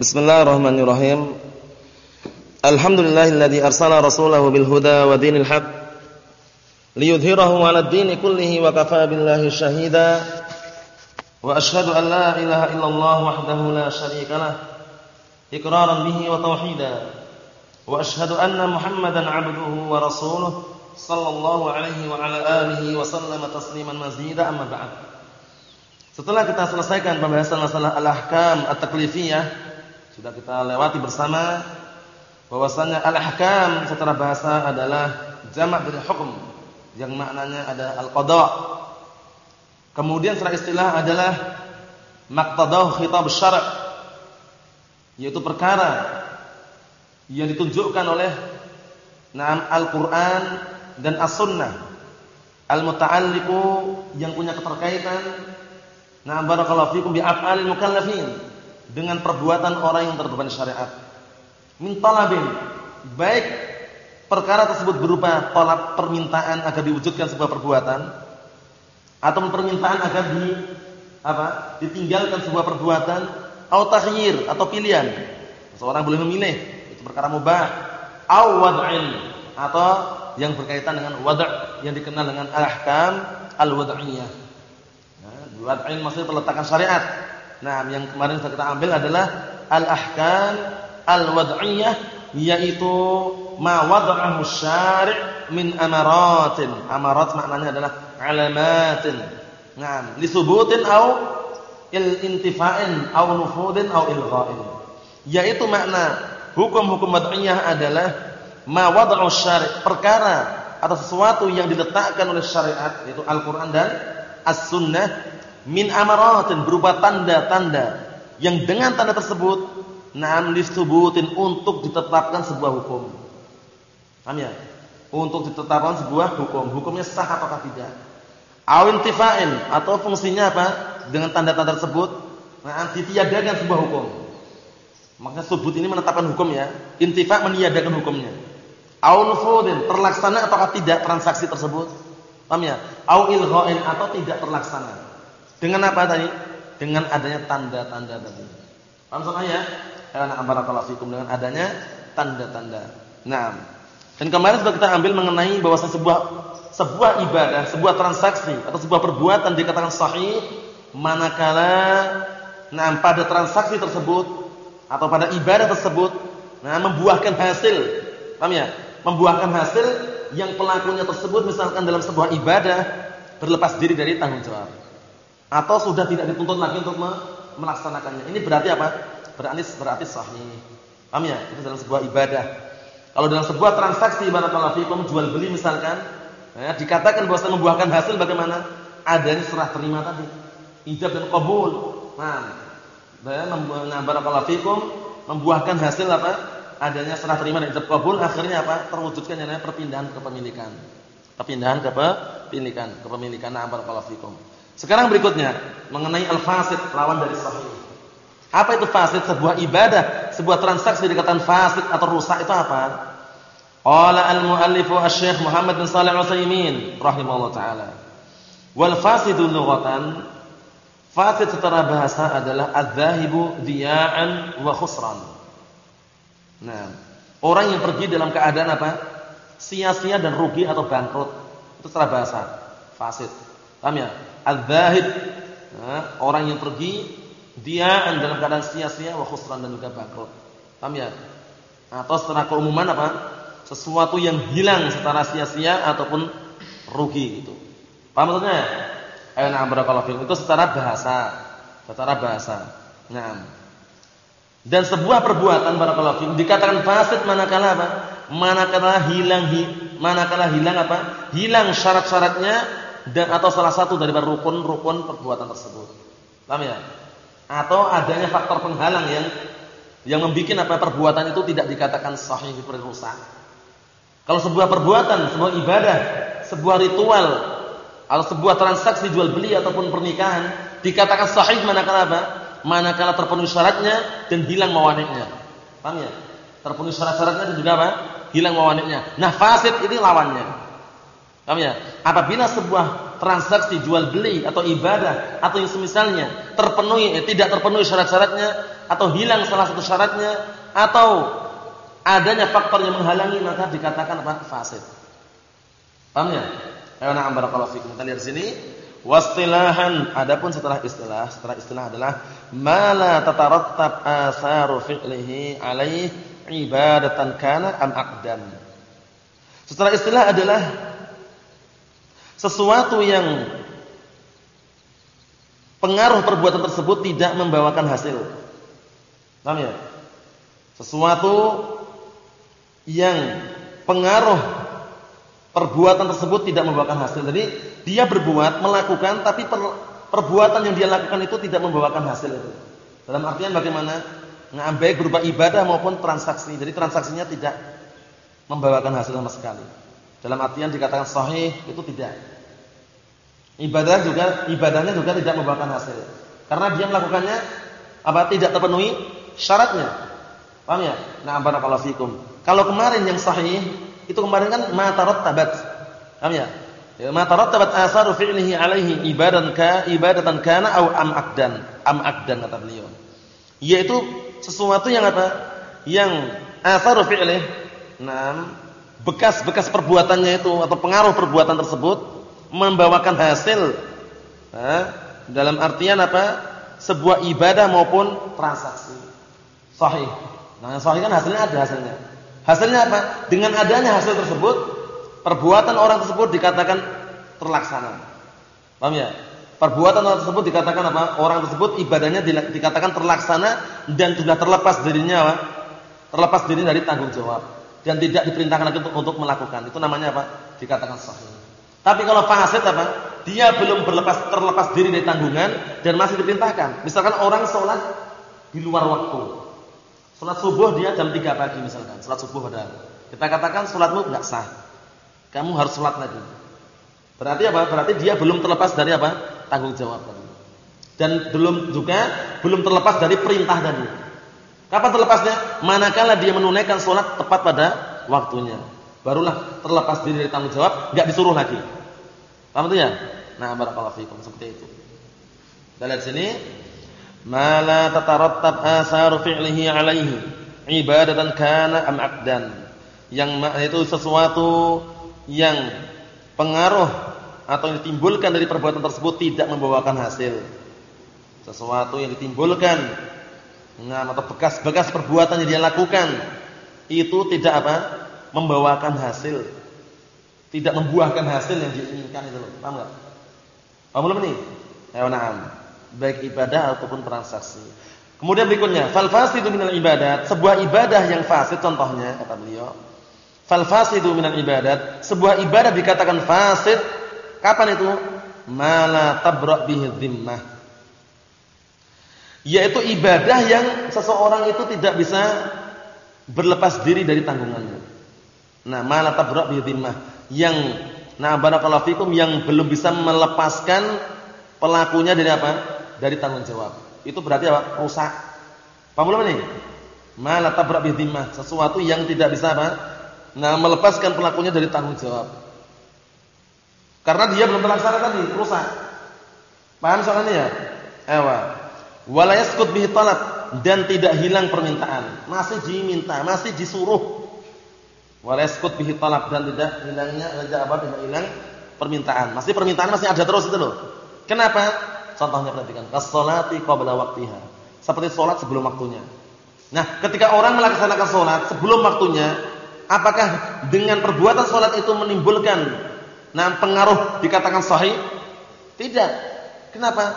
Bismillahirrahmanirrahim. Alhamdulillahilladzi arsala rasulahu bil huda wa dinil haq liyudhhirahu 'ala ad-dini kullihi wa kafaa billahi shahida. Wa ashhadu an la ilaha illallah wahdahu la syarika lah iqraran bihi wa tauhida. Wa ashhadu anna Muhammadan 'abduhu wa rasuluhu sallallahu alaihi wa ala alihi wa sallama tasliman mazida amma ba'd. Setelah kita selesaikan pembahasan masalah al-ahkam at-taklifiyah sudah kita lewati bersama bahwasanya al-ahkam secara bahasa adalah jamak dari hukum yang maknanya ada al-qada. Kemudian secara istilah adalah maqtadah khitab syara' yaitu perkara yang ditunjukkan oleh Naam Al-Qur'an dan As-Sunnah al-muta'alliqu yang punya keterkaitan Naam barakallahu fikum bi af'alil mukallafin dengan perbuatan orang yang terbebani syariat. Min talabin, baik perkara tersebut berupa tolak permintaan agar diwujudkan sebuah perbuatan atau permintaan agar di apa? ditinggalkan sebuah perbuatan atau tahyir atau pilihan. Seorang boleh memilih, itu perkara mubah. Au wad'in atau yang berkaitan dengan wad' yang dikenal dengan al-ahkam al-wad'iyah. Nah, wad'in maksudnya peletakan syariat Nah, yang kemarin kita ambil adalah al-ahkam al-wad'iyah yaitu ma wada'ahu syari' min amaratin. Amarat maknanya adalah alamatin. Naam, li subutin au il-intifa'in au nufudin au ilgha'in. Yaitu makna hukum-hukum wad'iyah adalah ma wada'ahu syari' perkara atau sesuatu yang diletakkan oleh syariat yaitu Al-Qur'an dan As-Sunnah min amaratin berupa tanda-tanda yang dengan tanda tersebut na'am listubutin untuk ditetapkan sebuah hukum. Paham ya? Untuk ditetapkan sebuah hukum. Hukumnya sah atau tidak. Awin tifa'in atau fungsinya apa? Dengan tanda-tanda tersebut na'am ditiadakan sebuah hukum. Maka subut ini menetapkan hukum ya. Intifa' meniadakan hukumnya. Aul fudin terlaksana atau tidak transaksi tersebut? Paham ya? Au ilgha'in atau tidak terlaksana. Dengan apa tadi? Dengan adanya tanda-tanda tadi. Paham soalnya? Karena barakallahu fikum dengan adanya tanda-tanda. Nah, dan kemarin sudah kita ambil mengenai bahwa sebuah sebuah ibadah, sebuah transaksi atau sebuah perbuatan dikatakan sahih manakala nah pada transaksi tersebut atau pada ibadah tersebut nah membuahkan hasil. Paham ya? Membuahkan hasil yang pelakunya tersebut misalkan dalam sebuah ibadah berlepas diri dari tanggung jawab atau sudah tidak dituntut lagi untuk melaksanakannya. Ini berarti apa? Berarti berarti sahih. Paham ya? Itu dalam sebuah ibadah. Kalau dalam sebuah transaksi barakallahu fikum jual beli misalkan, ya, dikatakan bahwa membuahkan hasil bagaimana? Adanya serah terima tadi. Ijab dan qabul. Nah, ya, nah barakallahu fikum membuahkan hasil apa? Adanya serah terima dan ijab qabul akhirnya apa? Terwujudkan yang namanya perpindahan kepemilikan. Perpindahan kepemilikan, kepemilikan nah barakallahu fikum. Sekarang berikutnya mengenai al-fasid lawan dari sahih. Apa itu fasid? Sebuah ibadah, sebuah transaksi dikatakan fasid atau rusak itu apa? Qala al-muallif asy-syekh Muhammad bin Shalih Al-Utsaimin rahimahullah taala. Wal fasidu lughatan fasid secara bahasa adalah adz-dzahibu wa khusran. Nah, orang yang pergi dalam keadaan apa? Sia-sia dan rugi atau bangkrut. Itu secara bahasa fasid. Paham ya? Al-zahid. Nah, orang yang pergi dia dalam keadaan sia-sia wa khusran dan juga bangkrut. Paham ya? Atau secara keumuman apa? Sesuatu yang hilang secara sia-sia ataupun rugi itu. Paham maksudnya? Na'am barakallahu Itu secara bahasa. Secara bahasa. Naam. Dan sebuah perbuatan barakallahu fikum dikatakan fasid manakala apa? Manakala hilang hi, manakala hilang apa? Hilang syarat-syaratnya dan atau salah satu dari rukun-rukun perbuatan tersebut. Paham ya? Atau adanya faktor penghalang yang yang membuat apa perbuatan itu tidak dikatakan sahih rusak. Kalau sebuah perbuatan, sebuah ibadah, sebuah ritual atau sebuah transaksi jual beli ataupun pernikahan dikatakan sahih manakala apa? Manakala terpenuhi syaratnya dan hilang mawaniknya. Paham ya? Terpenuhi syarat-syaratnya dan juga apa? Hilang mawaniknya. Nah, fasid ini lawannya. Paham ya? Apabila sebuah transaksi jual beli atau ibadah atau yang semisalnya terpenuhi eh, tidak terpenuhi syarat-syaratnya, atau hilang salah satu syaratnya atau adanya faktor yang menghalangi maka dikatakan apa? fasid. Paham ya? Ayo na'am barakallahu fikum. Kita lihat sini. Wastilahan adapun setelah istilah, setelah istilah adalah mala tatarattab asaru fi'lihi alaih ibadatan kana am aqdan. Setelah istilah adalah sesuatu yang pengaruh perbuatan tersebut tidak membawakan hasil. Paham ya? Sesuatu yang pengaruh perbuatan tersebut tidak membawakan hasil. Jadi dia berbuat, melakukan tapi per, perbuatan yang dia lakukan itu tidak membawakan hasil itu. Dalam artian bagaimana? Nah, baik berupa ibadah maupun transaksi. Jadi transaksinya tidak membawakan hasil sama sekali. Dalam artian dikatakan sahih itu tidak. Ibadah juga ibadahnya juga tidak membawakan hasil. Karena dia melakukannya apa tidak terpenuhi syaratnya. Paham ya? Nah, barakallahu fikum. Kalau kemarin yang sahih, itu kemarin kan ma tarattabat. Paham ya? Ya ma tarattabat fi'lihi alaihi ibadan ka ibadatan kana au am akdan. Am akdan kata beliau. Yaitu sesuatu yang apa? Yang asaru fi'lihi Nah, bekas-bekas perbuatannya itu atau pengaruh perbuatan tersebut membawakan hasil. Nah, dalam artian apa? Sebuah ibadah maupun transaksi. Sahih. Nah, sahih kan hasilnya ada hasilnya. Hasilnya apa? Dengan adanya hasil tersebut, perbuatan orang tersebut dikatakan terlaksana. Paham ya? Perbuatan orang tersebut dikatakan apa? Orang tersebut ibadahnya dikatakan terlaksana dan sudah terlepas dirinya apa? Terlepas diri dari tanggung jawab dan tidak diperintahkan lagi untuk, untuk melakukan. Itu namanya apa? Dikatakan sahih. Tapi kalau fasid apa? Dia belum berlepas terlepas diri dari tanggungan dan masih diperintahkan. Misalkan orang sholat di luar waktu. Salat subuh dia jam 3 pagi misalkan, salat subuh padahal. Kita katakan salatmu enggak sah. Kamu harus salat lagi. Berarti apa? Berarti dia belum terlepas dari apa? Tanggung jawab tadi. Dan belum juga belum terlepas dari perintah tadi. Kapan terlepasnya? Manakala dia menunaikan salat tepat pada waktunya. Barulah terlepas diri dari tanggung jawab, enggak disuruh lagi. Paham itu ya? Nah, barakallahu fiikum seperti itu. Kita lihat sini ma la tatarattab asaru fi'lihi alaihi ibadatan kana am aqdan yang itu sesuatu yang pengaruh atau yang ditimbulkan dari perbuatan tersebut tidak membawakan hasil sesuatu yang ditimbulkan nah, atau bekas-bekas perbuatan yang dia lakukan itu tidak apa membawakan hasil tidak membuahkan hasil yang diinginkan itu loh paham enggak paham belum ayo na'am baik ibadah ataupun transaksi. Kemudian berikutnya, fal fasidu minal ibadat, sebuah ibadah yang fasid contohnya kata beliau. Fal fasidu minal ibadat, sebuah ibadah dikatakan fasid kapan itu? Mala tabra bihi dhimmah. Yaitu ibadah yang seseorang itu tidak bisa berlepas diri dari tanggungannya. Nah, mala tabra bihi dhimmah yang nah barakallahu fikum yang belum bisa melepaskan pelakunya dari apa? dari tanggung jawab. Itu berarti apa? Rusak. Paham belum ini? Malah tabrak bidimah, sesuatu yang tidak bisa apa? Nah, melepaskan pelakunya dari tanggung jawab. Karena dia belum terlaksana tadi, rusak. Paham soalnya ya? Ewa. Wala yaskut bihi talab dan tidak hilang permintaan. Masih diminta, masih disuruh. Wala yaskut bihi talab dan tidak hilangnya tidak apa? Tidak hilang permintaan. Masih permintaan masih ada terus itu loh. Kenapa? Contohnya perhatikan, as-salati qabla waktiha. Seperti salat sebelum waktunya. Nah, ketika orang melaksanakan salat sebelum waktunya, apakah dengan perbuatan salat itu menimbulkan nah pengaruh dikatakan sahih? Tidak. Kenapa?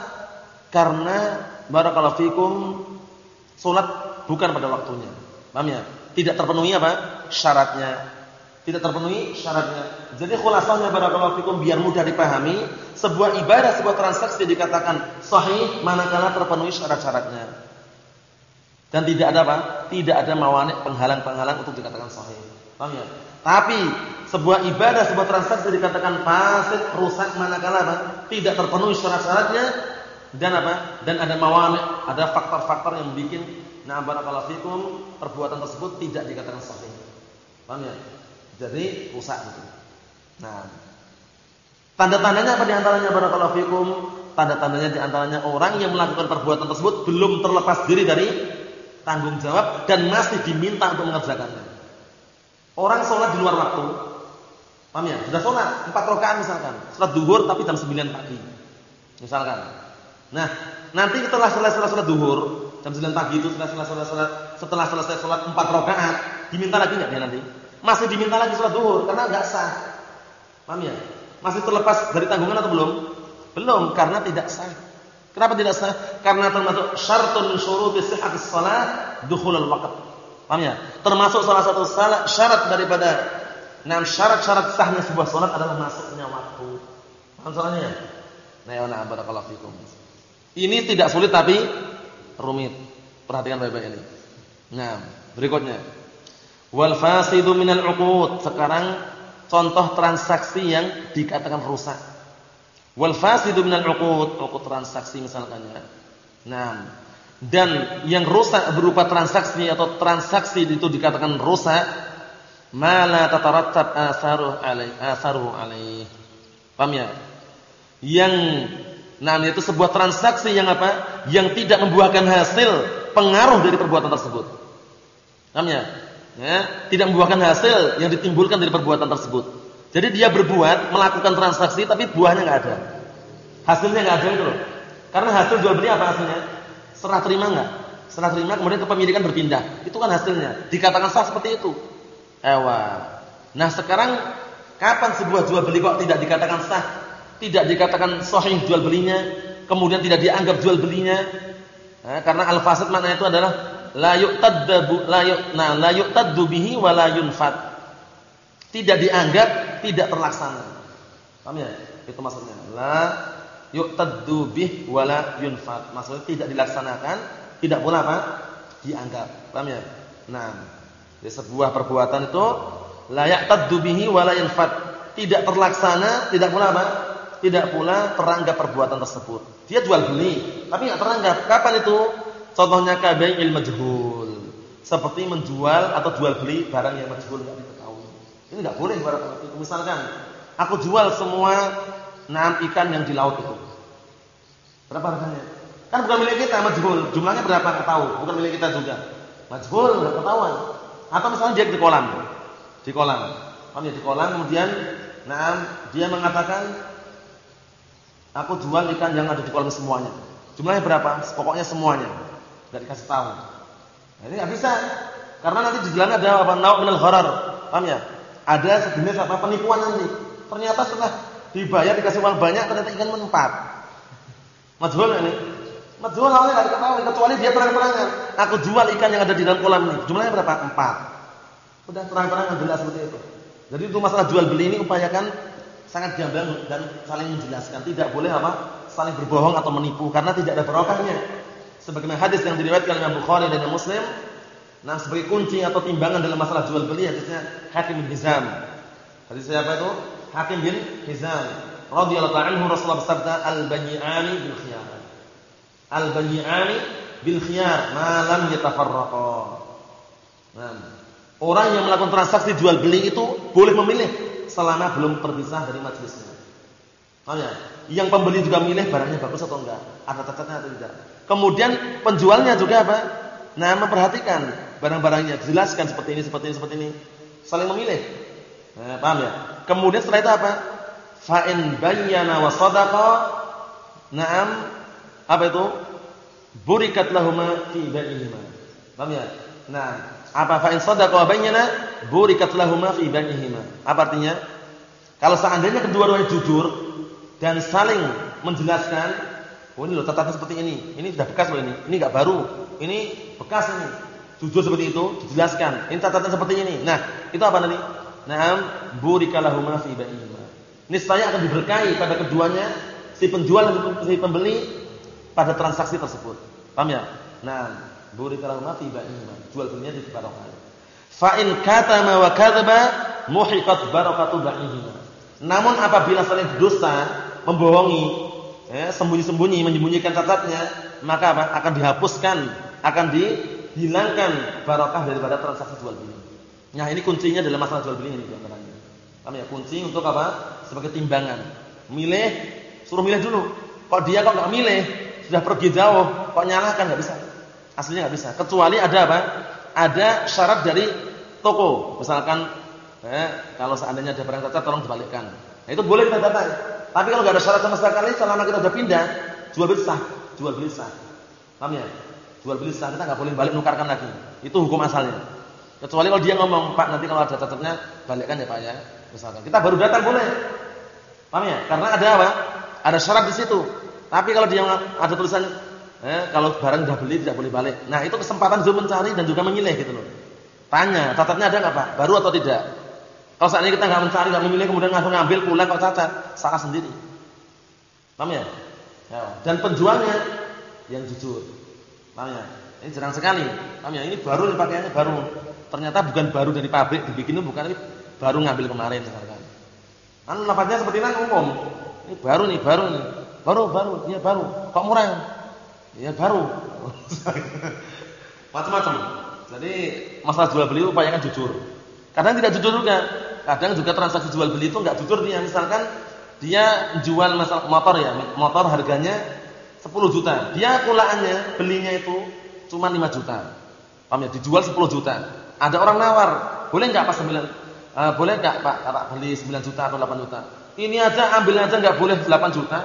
Karena barakallahu fikum salat bukan pada waktunya. Paham ya? Tidak terpenuhi apa? syaratnya. Tidak terpenuhi syaratnya. Jadi khulasahnya barakallahu fikum biar mudah dipahami, sebuah ibadah, sebuah transaksi dikatakan sahih manakala terpenuhi syarat-syaratnya. Dan tidak ada apa? Tidak ada mawanik penghalang-penghalang untuk dikatakan sahih. Paham ya? Tapi sebuah ibadah, sebuah transaksi dikatakan fasid, rusak manakala apa? Tidak terpenuhi syarat-syaratnya dan apa? Dan ada mawanik, ada faktor-faktor yang membuat nah barakallahu fikum perbuatan tersebut tidak dikatakan sahih. Paham ya? Jadi rusak gitu. Nah, Tanda-tandanya apa di antaranya barakallahu fikum? Tanda-tandanya di antaranya orang yang melakukan perbuatan tersebut belum terlepas diri dari tanggung jawab dan masih diminta untuk mengerjakannya. Orang sholat di luar waktu, paham ya? Sudah sholat empat rakaat misalkan, sholat duhur tapi jam 9 pagi, misalkan. Nah, nanti setelah selesai sholat duhur jam 9 pagi itu setelah selesai sholat setelah selesai sholat empat rakaat, diminta lagi nggak dia nanti? Masih diminta lagi sholat duhur karena nggak sah, paham ya? Masih terlepas dari tanggungan atau belum? Belum, karena tidak sah. Kenapa tidak sah? Karena termasuk syartun syuruti sihhatis shalah dukhulul waqt. Paham ya? Termasuk salah satu syarat daripada enam syarat-syarat sahnya sebuah salat adalah masuknya waktu. Paham soalnya? Nah, ya barakallahu fikum. Ini tidak sulit tapi rumit. Perhatikan baik-baik ini. Nah, berikutnya. Wal fasidu minal 'uqud. Sekarang contoh transaksi yang dikatakan rusak. Wal fasidu minal 'uqud, 'uqud transaksi misalkan ya. Nah, dan yang rusak berupa transaksi atau transaksi itu dikatakan rusak mala tatarattab asaruh alai asaruh alai paham ya yang nah itu sebuah transaksi yang apa yang tidak membuahkan hasil pengaruh dari perbuatan tersebut paham ya ya tidak membuahkan hasil yang ditimbulkan dari perbuatan tersebut jadi dia berbuat melakukan transaksi tapi buahnya enggak ada hasilnya enggak ada itu loh karena hasil jual beli apa hasilnya Serah terima enggak? Serah terima kemudian kepemilikan berpindah. Itu kan hasilnya. Dikatakan sah seperti itu. Ewa. Nah, sekarang kapan sebuah jual beli kok tidak dikatakan sah? Tidak dikatakan sahih jual belinya, kemudian tidak dianggap jual belinya? Nah, karena al-fasid makna itu adalah la yu'taddu la yu nah la yu'taddu bihi wa la yunfat. Tidak dianggap, tidak terlaksana. Paham ya? Itu maksudnya. La yu'taddu bih wala yunfat. Maksudnya tidak dilaksanakan, tidak pula apa? dianggap. Paham ya? Nah, di sebuah perbuatan itu la ya'taddu bihi wala yunfat. Tidak terlaksana, tidak pula apa? Tidak pula teranggap perbuatan tersebut. Dia jual beli, tapi enggak teranggap. Kapan itu? Contohnya kabai'il majhul. Seperti menjual atau jual beli barang yang majhul enggak diketahui. Ini enggak boleh barang itu. Misalkan aku jual semua enam ikan yang di laut itu. Berapa harganya? Kan bukan milik kita, majhul. Jumlahnya berapa enggak tahu, bukan milik kita juga. Majhul enggak ketahuan. Atau misalnya dia di kolam. Di kolam. Ya di kolam kemudian nah dia mengatakan aku jual ikan yang ada di kolam semuanya. Jumlahnya berapa? Pokoknya semuanya. Enggak dikasih tahu. Nah, ini enggak bisa. Karena nanti jalan ada apa? Nau' minal gharar. Paham ya? Ada sejenis apa penipuan nanti. Ternyata setelah dibayar dikasih uang banyak ternyata ikan menempat. Majhul ini. Majhul awalnya enggak diketahui kecuali dia terang-terangan. Aku jual ikan yang ada di dalam kolam ini. Jumlahnya berapa? Empat. Sudah terang-terangan jelas seperti itu. Jadi itu masalah jual beli ini upayakan sangat gamblang dan saling menjelaskan. Tidak boleh apa? saling berbohong atau menipu karena tidak ada barokahnya. Sebagaimana hadis yang diriwayatkan oleh Bukhari dan Muslim, nah sebagai kunci atau timbangan dalam masalah jual beli hadisnya Hakim bin Hizam. Hadis siapa itu? Hakim bin Hizam radhiyallahu anhu Rasulullah bersabda al-bay'ani bil khiyar. Al-bay'ani bil khiyar ma lam yatafarraqa. Nah, orang yang melakukan transaksi jual beli itu boleh memilih selama belum terpisah dari majelisnya. Paham ya? Yang pembeli juga milih barangnya bagus atau enggak, ada cacatnya atau tidak. Kemudian penjualnya juga apa? Nah, memperhatikan barang-barangnya, jelaskan seperti ini, seperti ini, seperti ini. Saling memilih. Nah, paham ya? Kemudian setelah itu apa? fa in bayyana wa sadaqa na'am apa itu burikat lahuma fi bainihima paham ya nah apa fa in sadaqa wa bayyana burikat lahuma fi bainihima apa artinya? Kalau seandainya kedua-duanya jujur dan saling menjelaskan oh ini loh catatan seperti ini. Ini sudah bekas loh ini. Ini enggak baru. Ini bekas ini. Jujur seperti itu dijelaskan. Ini catatan seperti ini. Nah itu apa nanti na'am burikalahuma fi bainihima niscaya akan diberkahi pada keduanya si penjual dan si pembeli pada transaksi tersebut. Paham ya? Nah, burikallahu ma fi ba'ihima. Jual belinya dibarokah. Fa in katama wa kadzaba muhiqat barakatu ba'ihima. Namun apabila saling berdusta, membohongi, ya, sembunyi-sembunyi, menyembunyikan catatnya, maka apa? akan dihapuskan, akan dihilangkan barokah daripada transaksi jual beli. Nah, ini kuncinya dalam masalah jual beli ini di antaranya. Paham ya? Kunci untuk apa? sebagai timbangan. Milih, suruh milih dulu. Kok dia kok nggak milih, sudah pergi jauh, kok nyalakan nggak bisa. Aslinya nggak bisa. Kecuali ada apa? Ada syarat dari toko. Misalkan eh, kalau seandainya ada barang cacat tolong dibalikkan. Nah, itu boleh kita datang. Tapi kalau nggak ada syarat sama sekali selama kita sudah pindah, jual beli sah, jual beli sah. Paham ya? Jual beli sah kita nggak boleh balik nukarkan lagi. Itu hukum asalnya. Kecuali kalau dia ngomong, "Pak, nanti kalau ada cacatnya balikkan ya, Pak ya." Misalkan. Kita baru datang boleh. Paham ya? Karena ada apa? Ada syarat di situ. Tapi kalau dia ada tulisan eh, kalau barang sudah beli tidak boleh balik. Nah, itu kesempatan Zul mencari dan juga memilih gitu loh. Tanya, catatnya ada nggak Pak? Baru atau tidak? Kalau saat ini kita nggak mencari, nggak memilih, kemudian langsung ngambil pulang kok cacat, salah sendiri. Paham ya? ya? Dan penjualnya yang jujur. Paham ya? Ini jarang sekali. Paham ya? Ini baru pakaiannya baru. Ternyata bukan baru dari pabrik dibikin bukan ini baru ngambil kemarin misalkan. Kan seperti ini umum. Ini baru nih, baru nih. Baru, baru, iya baru. Kok murah? Iya baru. Macam-macam. Jadi masalah jual beli upayakan jujur. Kadang tidak jujur juga. Kadang juga transaksi jual beli itu enggak jujur dia. Misalkan dia jual masalah motor ya, motor harganya 10 juta. Dia kulaannya belinya itu cuma 5 juta. Paham ya? Dijual 10 juta. Ada orang nawar, boleh enggak pas 9 uh, eh, boleh enggak Pak Pak beli 9 juta atau 8 juta? Ini aja ambil aja enggak boleh 8 juta,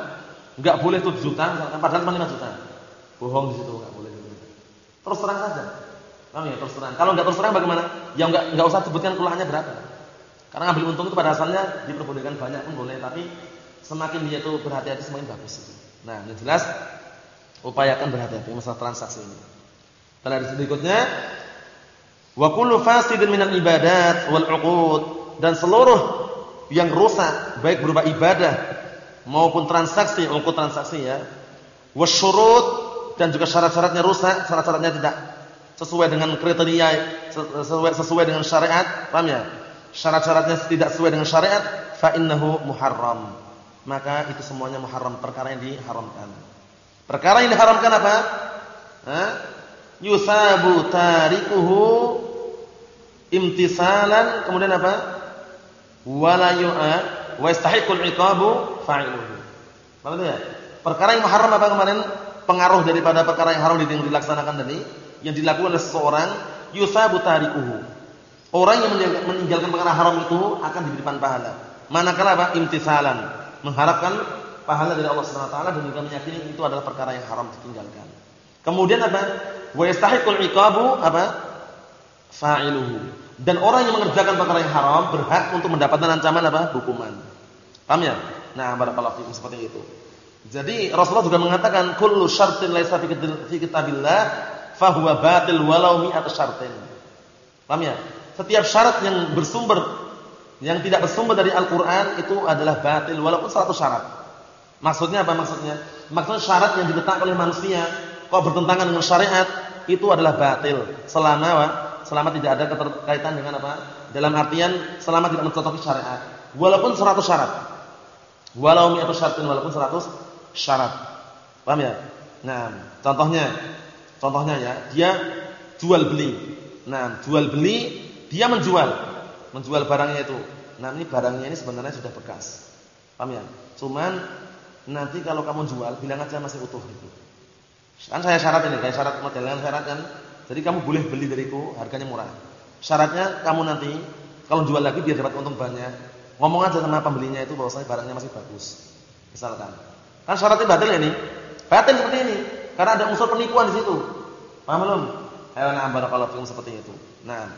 enggak boleh 7 juta padahal cuma 5 juta. Bohong di situ enggak boleh gitu. Terus terang saja. Paham ya? Terus terang. Kalau enggak terus terang bagaimana? Ya enggak enggak usah sebutkan kulaannya berapa. Karena ngambil untung itu pada asalnya diperbolehkan banyak pun boleh, tapi semakin dia itu berhati-hati semakin bagus itu. Nah, yang jelas upayakan berhati-hati masalah transaksi ini. Tanda berikutnya wa kullu fasidin minal ibadat wal 'uqud dan seluruh yang rusak baik berupa ibadah maupun transaksi, uqud transaksi ya. Wasyurut dan juga syarat-syaratnya rusak, syarat-syaratnya tidak sesuai dengan kriteria sesuai, sesuai dengan syariat, paham ya? Syarat-syaratnya tidak sesuai dengan syariat, fa innahu muharram. Maka itu semuanya muharram, perkara yang diharamkan. Perkara yang diharamkan apa? Hah? yusabu tarikuhu imtisalan kemudian apa wala yu'a wa yastahiqul iqabu fa'iluhu paham ya perkara yang haram apa kemarin pengaruh daripada perkara yang haram yang dilaksanakan tadi yang dilakukan oleh seseorang yusabu tarikuhu orang yang meninggalkan perkara haram itu akan diberikan pahala manakala apa imtisalan mengharapkan pahala dari Allah Subhanahu wa taala dan juga meyakini itu adalah perkara yang haram ditinggalkan kemudian apa wa yastahiqul iqabu apa? fa'iluhu. Dan orang yang mengerjakan perkara yang haram berhak untuk mendapatkan ancaman apa? hukuman. Paham ya? Nah, barakallahu fikum seperti itu. Jadi Rasulullah juga mengatakan kullu syartin laisa fi kitabillah fahuwa batil walau mi'at syartin. Paham ya? Setiap syarat yang bersumber yang tidak bersumber dari Al-Qur'an itu adalah batil walaupun 100 syarat. Maksudnya apa maksudnya? Maksudnya syarat yang diletakkan oleh manusia kok bertentangan dengan syariat itu adalah batil selama selama tidak ada keterkaitan dengan apa dalam artian selama tidak mencocoki syariat walaupun 100 syarat walau mi'atu syaratin walaupun 100 syarat paham ya nah contohnya contohnya ya dia jual beli nah jual beli dia menjual menjual barangnya itu nah ini barangnya ini sebenarnya sudah bekas paham ya cuman nanti kalau kamu jual bilang aja masih utuh gitu Kan saya syarat ini, kayak syarat modelnya syarat kan. Jadi kamu boleh beli dariku, harganya murah. Syaratnya kamu nanti kalau jual lagi biar dapat untung banyak. Ngomong aja sama pembelinya itu bahwasanya barangnya masih bagus. Misalkan. Kan syaratnya batil ini. Batil seperti ini. Karena ada unsur penipuan di situ. Paham belum? Ayo nah barakallahu fikum seperti itu. Nah.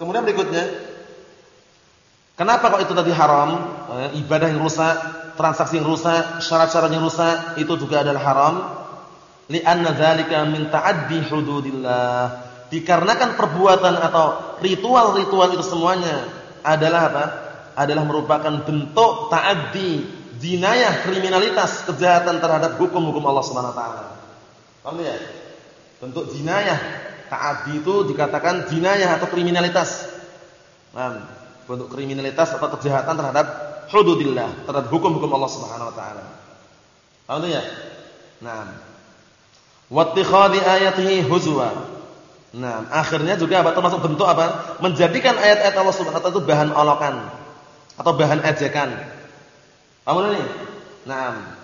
Kemudian berikutnya Kenapa kok itu tadi haram? Eh, ibadah yang rusak, transaksi yang rusak, syarat-syarat yang rusak itu juga adalah haram. Li'anna dzalika min ta'addi hududillah. Dikarenakan perbuatan atau ritual-ritual itu semuanya adalah apa? Adalah merupakan bentuk ta'addi, jinayah, kriminalitas, kejahatan terhadap hukum-hukum Allah Subhanahu wa taala. Paham ya? Bentuk jinayah, ta'addi itu dikatakan jinayah atau kriminalitas. Paham? bentuk kriminalitas atau kejahatan terhadap hududillah, terhadap hukum-hukum Allah Subhanahu wa taala. Paham ya? Nah. Wattikhadhi ayatihi huzwa. Nah, akhirnya juga apa termasuk bentuk apa? Menjadikan ayat-ayat Allah Subhanahu wa taala itu bahan olokan atau bahan ejekan. Paham ini? Nah.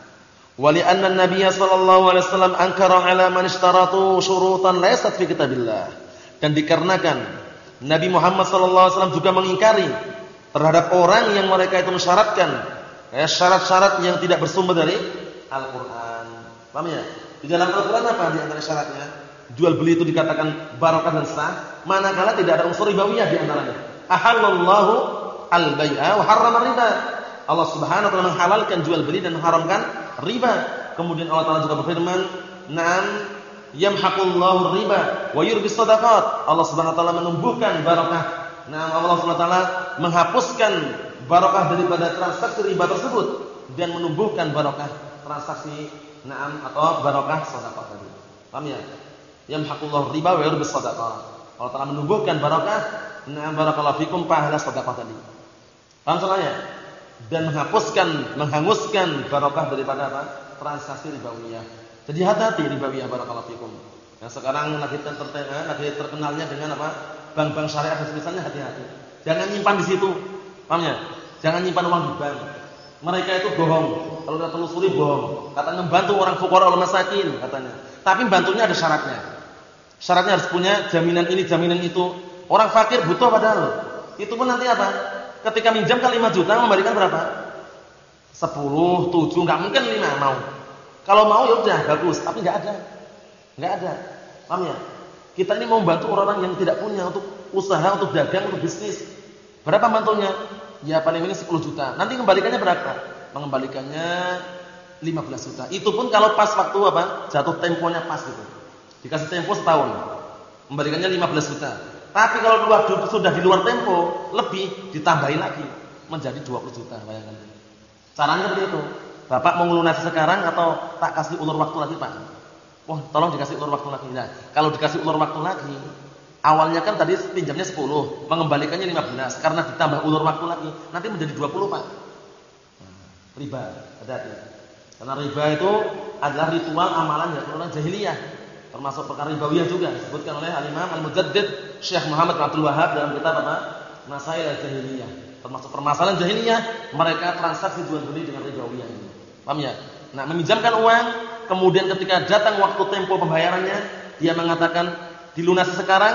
Wali anna Nabiya sallallahu alaihi wasallam ankara ala man ishtaratu syurutan laysat fi kitabillah. Dan dikarenakan Nabi Muhammad sallallahu alaihi wasallam juga mengingkari terhadap orang yang mereka itu mensyaratkan ya syarat-syarat yang tidak bersumber dari Al-Qur'an. Paham ya? Di dalam Al-Qur'an apa di antara syaratnya? Jual beli itu dikatakan barokah dan sah, manakala tidak ada unsur ribawiyah di antaranya. Ahallallahu al-bai'a wa harrama riba. Allah Subhanahu wa taala menghalalkan jual beli dan mengharamkan riba. Kemudian Allah Taala juga berfirman, "Na'am yamhaqullahu riba wa yurbis shadaqat." Allah Subhanahu wa taala menumbuhkan barakah. Nah, Allah Subhanahu wa taala menghapuskan barakah daripada transaksi riba tersebut dan menumbuhkan barakah transaksi na'am atau barakah sedekah tadi. Paham ya? Yamhaqullahu riba wa yurbis shadaqat. Allah Taala menumbuhkan barakah, na'am barakallahu fikum pahala sedekah tadi. Paham soalnya? Dan menghapuskan, menghanguskan barokah daripada apa? transaksi ribawiyah. Jadi hati-hati ribawiyah barakallahu fikum. Yang sekarang lagi terkenal, lagi terkenalnya dengan apa? Bank-bank syariah dan misalnya hati-hati. Jangan nyimpan di situ. Paham ya? Jangan nyimpan uang di bank. Mereka itu bohong. Kalau kita telusuri bohong. Katanya membantu orang fuqara wal masakin katanya. Tapi bantunya ada syaratnya. Syaratnya harus punya jaminan ini, jaminan itu. Orang fakir butuh padahal. Itu pun nanti apa? Ketika minjamkan 5 juta memberikan berapa? 10, 7, enggak mungkin 5 mau. Kalau mau ya udah bagus, tapi enggak ada. Enggak ada. Paham ya? Kita ini mau membantu orang-orang yang tidak punya untuk usaha, untuk dagang, untuk bisnis. Berapa bantunya? Ya paling ini 10 juta. Nanti kembalikannya berapa? Mengembalikannya 15 juta. Itu pun kalau pas waktu apa? Jatuh temponya pas gitu. Dikasih tempo setahun. Membalikannya 15 juta. Tapi kalau waktu sudah di luar tempo, lebih ditambahin lagi menjadi 20 juta, bayangkan. Caranya seperti itu. Bapak mau melunasi sekarang atau tak kasih ulur waktu lagi, Pak? Wah, tolong dikasih ulur waktu lagi. Nah, kalau dikasih ulur waktu lagi, awalnya kan tadi pinjamnya 10, mengembalikannya 15 karena ditambah ulur waktu lagi, nanti menjadi 20, Pak. Riba, hati-hati. Karena riba itu adalah ritual amalan ya orang jahiliyah termasuk perkara ribawiyah juga disebutkan oleh Al-Imam Al-Mujaddid Syekh Muhammad Abdul Wahab dalam kitab apa? Masail Al-Jahiliyah. Termasuk permasalahan jahiliyah mereka transaksi jual beli dengan ribawiyah ini. Paham ya? Nah, meminjamkan uang, kemudian ketika datang waktu tempo pembayarannya, dia mengatakan dilunasi sekarang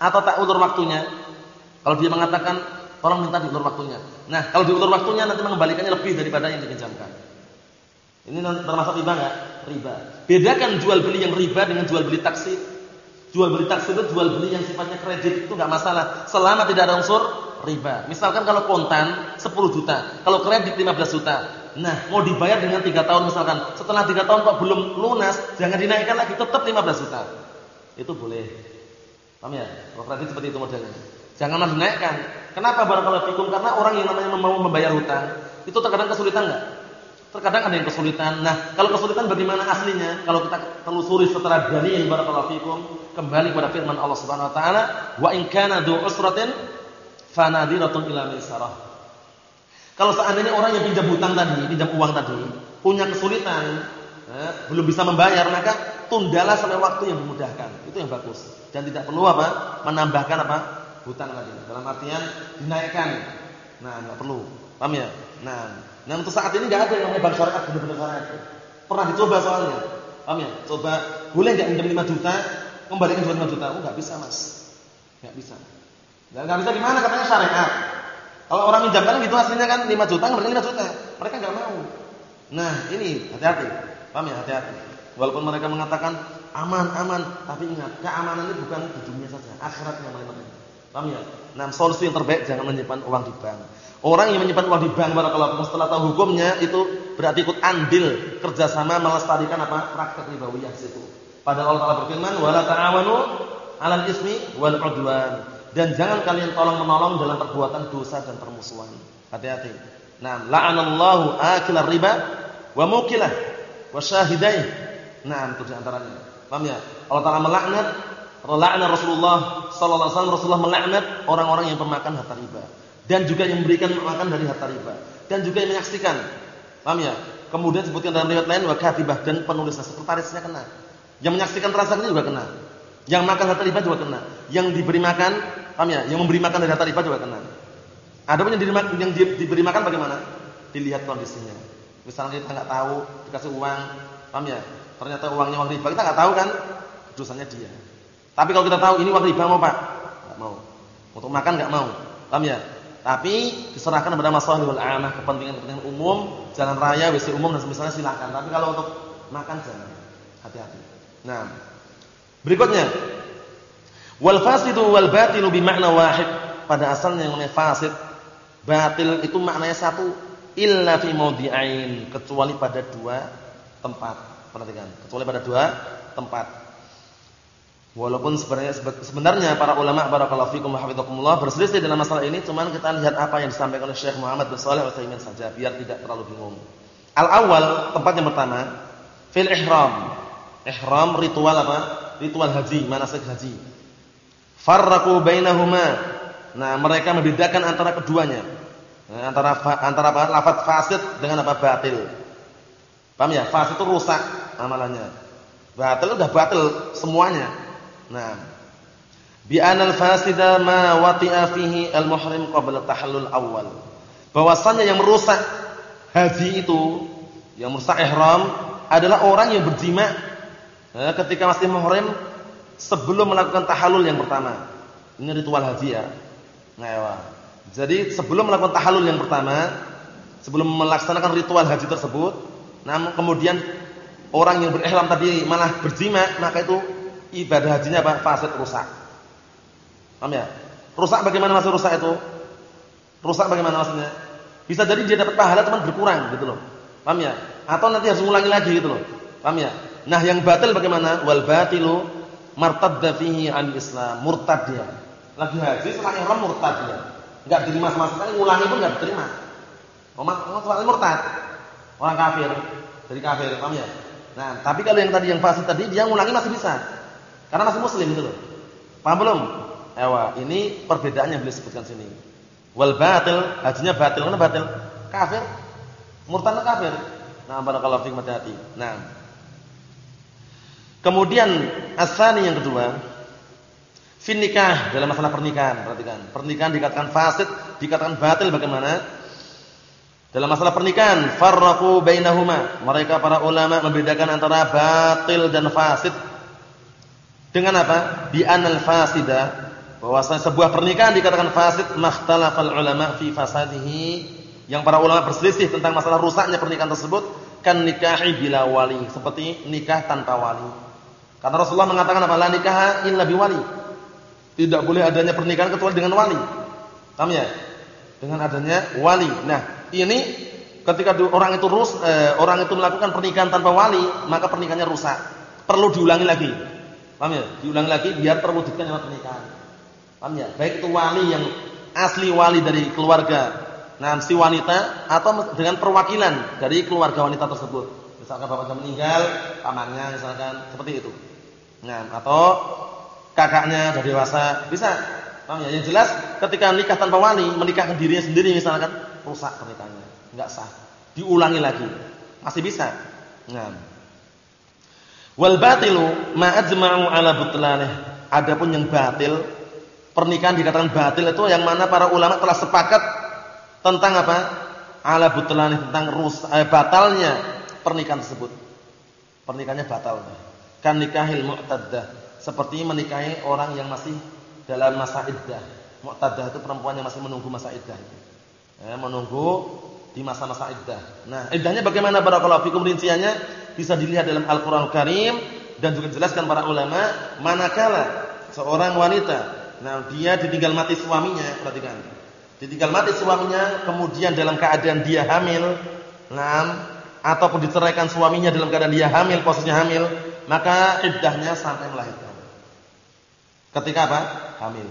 atau tak ulur waktunya. Kalau dia mengatakan tolong minta diulur waktunya. Nah, kalau diulur waktunya nanti mengembalikannya lebih daripada yang dipinjamkan. Ini termasuk riba enggak? Riba. Bedakan jual beli yang riba dengan jual beli taksi. Jual beli taksi itu jual beli yang sifatnya kredit itu enggak masalah selama tidak ada unsur riba. Misalkan kalau kontan 10 juta, kalau kredit 15 juta. Nah, mau dibayar dengan 3 tahun misalkan. Setelah 3 tahun kok belum lunas, jangan dinaikkan lagi, tetap 15 juta. Itu boleh. Paham ya? Kalau kredit seperti itu modelnya. Jangan dinaikkan. Kenapa barakallahu fikum? Karena orang yang namanya mau membayar hutang, itu terkadang kesulitan enggak? Terkadang ada yang kesulitan. Nah, kalau kesulitan bagaimana aslinya? Kalau kita telusuri setelah dalil barakallahu fikum, kembali kepada firman Allah Subhanahu wa taala, "Wa in kana du usratin fanadiratun ila maisarah." Kalau seandainya orang yang pinjam hutang tadi, pinjam uang tadi, punya kesulitan, eh, belum bisa membayar, maka tundalah sampai waktu yang memudahkan. Itu yang bagus. Dan tidak perlu apa? Menambahkan apa? Hutang tadi. Dalam artian dinaikkan. Nah, enggak perlu. Paham ya? Nah, Nah untuk saat ini nggak ada yang namanya bank syariat benar-benar syariat. Pernah dicoba soalnya. Paham ya? Coba boleh nggak minjem 5 juta, kembalikan 25 juta? Oh nggak bisa mas, nggak bisa. Nggak bisa gimana? Katanya syariat. Kalau orang minjamkan gitu aslinya kan 5 juta, kembalikan 5 juta. Mereka nggak mau. Nah ini hati-hati. Paham ya? Hati-hati. Walaupun mereka mengatakan aman, aman, tapi ingat keamanan ini bukan di dunia saja, akhiratnya penting. Paham ya? Nah, solusi yang terbaik jangan menyimpan uang di bank. Orang yang menyimpan uang di bank barakallahu setelah tahu hukumnya itu berarti ikut andil kerjasama melestarikan apa praktek ribawiyah situ. Padahal Allah berfirman wala ta'awanu 'alal ismi wal 'udwan dan jangan kalian tolong menolong dalam perbuatan dosa dan permusuhan. Hati-hati. Nah, la'anallahu akilar riba wa mukilah wa syahidai. Nah, itu di antaranya. Paham ya? Allah Taala melaknat, la'ana Rasulullah sallallahu alaihi wasallam Rasulullah melaknat orang-orang yang pemakan harta riba dan juga yang memberikan makan dari harta riba dan juga yang menyaksikan. Paham ya? Kemudian sebutkan dalam riwayat lain wa dan penulisnya sekretarisnya kena. Yang menyaksikan transaksi juga kena. Yang makan harta riba juga kena. Yang diberi makan, paham ya? Yang memberi makan dari harta riba juga kena. Ada pun yang diberi, yang diberi makan bagaimana? Dilihat kondisinya. Misalnya kita nggak tahu dikasih uang, paham ya? Ternyata uangnya uang riba, kita nggak tahu kan? Dosanya dia. Tapi kalau kita tahu ini uang riba mau Pak? Enggak mau. Untuk makan nggak mau. Paham ya? Tapi diserahkan kepada masalahul amah, kepentingan-kepentingan umum, jalan raya, WC umum dan semisalnya silakan. Tapi kalau untuk makan jangan. Hati-hati. Nah, berikutnya wal fasidu wal batilu bi makna wahid. Pada asalnya yang namanya fasid, batil itu maknanya satu, illa fi mawdi'ain, kecuali pada dua tempat. Perhatikan, kecuali pada dua tempat. Walaupun sebenarnya sebenarnya para ulama barakallahu fikum wa berselisih dalam masalah ini, cuman kita lihat apa yang disampaikan oleh Syekh Muhammad bin Shalih Al-Utsaimin saja biar tidak terlalu bingung. Al-awwal, tempat yang pertama, fil ihram. Ihram ritual apa? Ritual haji, manasik haji. Farraqu bainahuma. Nah, mereka membedakan antara keduanya. Nah, antara antara apa? Lafaz fasid dengan apa? Batil. Paham ya? Fasid itu rusak amalannya. Batil udah batil semuanya. Nah, bi anal fasida ma wati'a fihi al-muhrim qabla tahallul awal. Bahwasanya yang merusak haji itu, yang merusak ihram adalah orang yang berjima eh, ketika masih muhrim sebelum melakukan tahallul yang pertama. Ini ritual haji ya. Nah, ya. Jadi sebelum melakukan tahallul yang pertama, sebelum melaksanakan ritual haji tersebut, namun kemudian orang yang berihram tadi malah berjima, maka itu ibadah hajinya apa? Fasid rusak. Paham ya? Rusak bagaimana maksud rusak itu? Rusak bagaimana maksudnya? Bisa jadi dia dapat pahala teman berkurang gitu loh. Paham ya? Atau nanti harus mengulangi lagi gitu loh. Paham ya? Nah, yang batil bagaimana? Wal batilu martadda fihi an Islam, murtad dia. Lagi haji setelah ihram murtad dia. Enggak diterima sama sekali, ngulangi pun enggak diterima. Orang murtad. Orang kafir. Jadi kafir, paham ya? Nah, tapi kalau yang tadi yang fasid tadi dia ngulangi masih bisa. Karena masih muslim gitu loh. Paham belum? Ewa, ini perbedaannya beliau sebutkan sini. Wal batil, hajinya batil. Mana batil? Kafir. Murtad kafir. Nah, barakallahu fiikum hati. Nah. Kemudian asani yang kedua, fin nikah dalam masalah pernikahan, perhatikan. Pernikahan dikatakan fasid, dikatakan batil bagaimana? Dalam masalah pernikahan, farraqu bainahuma. Mereka para ulama membedakan antara batil dan fasid dengan apa? Bi anal fasida bahwasanya sebuah pernikahan dikatakan fasid makhtalafal ulama fi fasadihi yang para ulama berselisih tentang masalah rusaknya pernikahan tersebut kan nikahi bila wali seperti nikah tanpa wali. Karena Rasulullah mengatakan apa? La nikaha illa wali. Tidak boleh adanya pernikahan kecuali dengan wali. Paham ya? Dengan adanya wali. Nah, ini ketika orang itu rus, eh, orang itu melakukan pernikahan tanpa wali, maka pernikahannya rusak. Perlu diulangi lagi. Paham ya? Diulang lagi biar terwujudkan dalam pernikahan. Paham ya? Baik itu wali yang asli wali dari keluarga nah si wanita atau dengan perwakilan dari keluarga wanita tersebut. Misalkan bapaknya meninggal, pamannya misalkan seperti itu. Nah, atau kakaknya sudah dewasa, bisa. Paham ya? Yang jelas ketika nikah tanpa wali, menikahkan dirinya sendiri misalkan rusak pernikahannya, enggak sah. Diulangi lagi. Masih bisa. Nah, Wal batilu ma ajma'u ala butlanih. Adapun yang batil, pernikahan dikatakan batil itu yang mana para ulama telah sepakat tentang apa? Ala butlanih tentang rus eh, batalnya pernikahan tersebut. Pernikahannya batal. Kan nikahil mu'taddah, seperti menikahi orang yang masih dalam masa iddah. Mu'taddah itu perempuan yang masih menunggu masa iddah. Ya, menunggu di masa-masa iddah. Nah, iddahnya bagaimana barakallahu fikum rinciannya? Bisa dilihat dalam Al-Qur'an Karim dan juga dijelaskan para ulama manakala seorang wanita nah dia ditinggal mati suaminya, perhatikan. Ditinggal mati suaminya kemudian dalam keadaan dia hamil, nah ataupun diceraikan suaminya dalam keadaan dia hamil, posisinya hamil, maka iddahnya sampai melahirkan. Ketika apa? Hamil.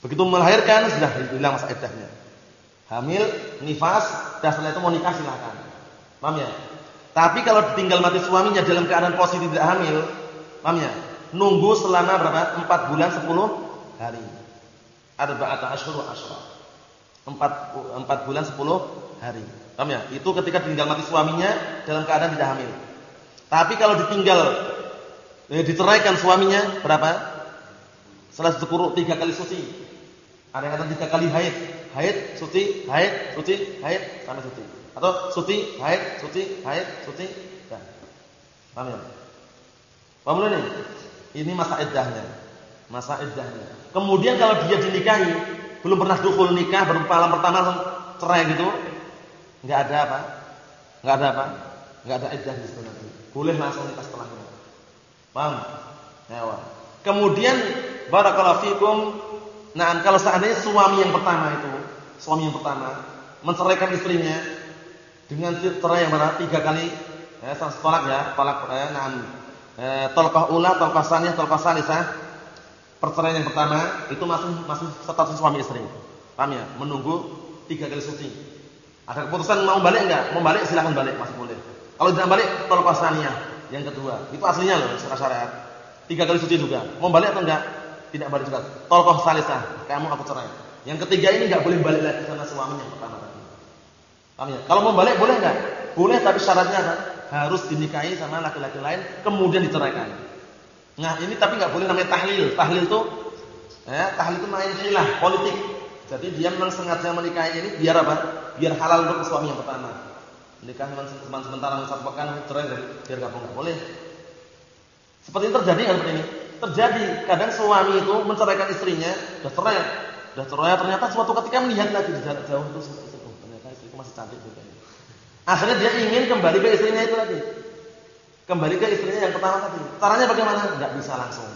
Begitu melahirkan sudah hilang masa iddahnya hamil, nifas, dan setelah itu mau nikah silakan. Paham ya? Tapi kalau ditinggal mati suaminya dalam keadaan posisi tidak hamil, paham ya? Nunggu selama berapa? 4 bulan 10 hari. Arba'ata asyhur wa asyra. 4 4 bulan 10 hari. Paham ya? Itu ketika ditinggal mati suaminya dalam keadaan tidak hamil. Tapi kalau ditinggal eh, diceraikan suaminya berapa? Setelah sepuluh tiga kali suci. Ada yang kata tiga kali haid haid, suci, haid, suci, haid sampai suci. Atau suci, haid, suci, haid, suci. Ya. Paham ya? Paham nih? Ini masa iddahnya. Masa iddahnya. Kemudian kalau dia dinikahi, belum pernah dukul nikah, baru malam pertama langsung cerai gitu, enggak ada apa? Enggak ada apa? Enggak ada iddah di nanti. Boleh langsung nikah setelahnya. Paham? Ya, Kemudian barakallahu fikum, nah kalau seandainya suami yang pertama itu, suami yang pertama menceraikan istrinya dengan cerai yang mana? Tiga kali ya tolak ya tolak ya nah eh, tolakah ula tolakah saniyah tolakah salisah perceraian yang pertama itu masih masih status suami istri. Paham ya? Menunggu tiga kali suci. Ada keputusan mau balik enggak? Mau balik silahkan balik masih boleh. Kalau tidak balik tolakah saniyah yang kedua itu aslinya loh secara syariat. Tiga kali suci juga. Mau balik atau enggak? Tidak balik juga. Tolakah salisah kamu aku cerai. Yang ketiga ini enggak boleh balik lagi sama suaminya pertama ya kalau mau balik boleh enggak boleh tapi syaratnya apa harus dinikahi sama laki-laki lain kemudian diceraikan. Nah, ini tapi nggak boleh namanya tahlil. Tahlil itu ya, tahlil itu main hilah politik. Jadi dia memang sengaja menikahi ini biar apa? Biar halal untuk suami yang pertama. Nikah cuma sementara satu pekan cerai biar gabung nggak boleh. Seperti ini terjadi kan seperti ini? Terjadi. Kadang suami itu menceraikan istrinya, sudah cerai, sudah cerai ternyata suatu ketika melihat lagi di jauh itu oh, ternyata istriku masih cantik juga. Akhirnya dia ingin kembali ke istrinya itu lagi. Kembali ke istrinya yang pertama tadi. Caranya bagaimana? Enggak bisa langsung.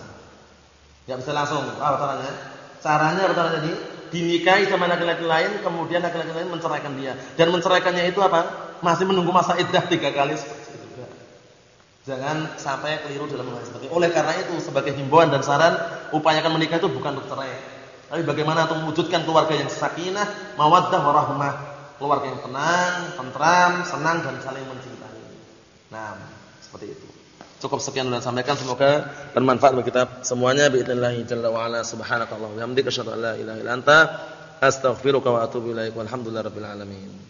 Enggak bisa langsung. Apa caranya? Caranya apa caranya tadi? Dinikahi sama laki-laki lain, kemudian laki-laki lain menceraikan dia. Dan menceraikannya itu apa? Masih menunggu masa iddah tiga kali seperti itu. Jangan sampai keliru dalam hal seperti itu. Oleh karena itu sebagai himbauan dan saran, upayakan menikah itu bukan untuk cerai. Tapi bagaimana untuk mewujudkan keluarga yang sakinah, mawaddah warahmah keluarga yang tenang, tentram, senang dan saling mencintai. Nah, seperti itu. Cukup sekian yang sampaikan semoga bermanfaat bagi kita semuanya باذنillah jalla wa ala subhanakallah wa bihamdika asyhadu an la ilaha illa anta astaghfiruka wa atubu ilaik walhamdulillahi rabbil alamin.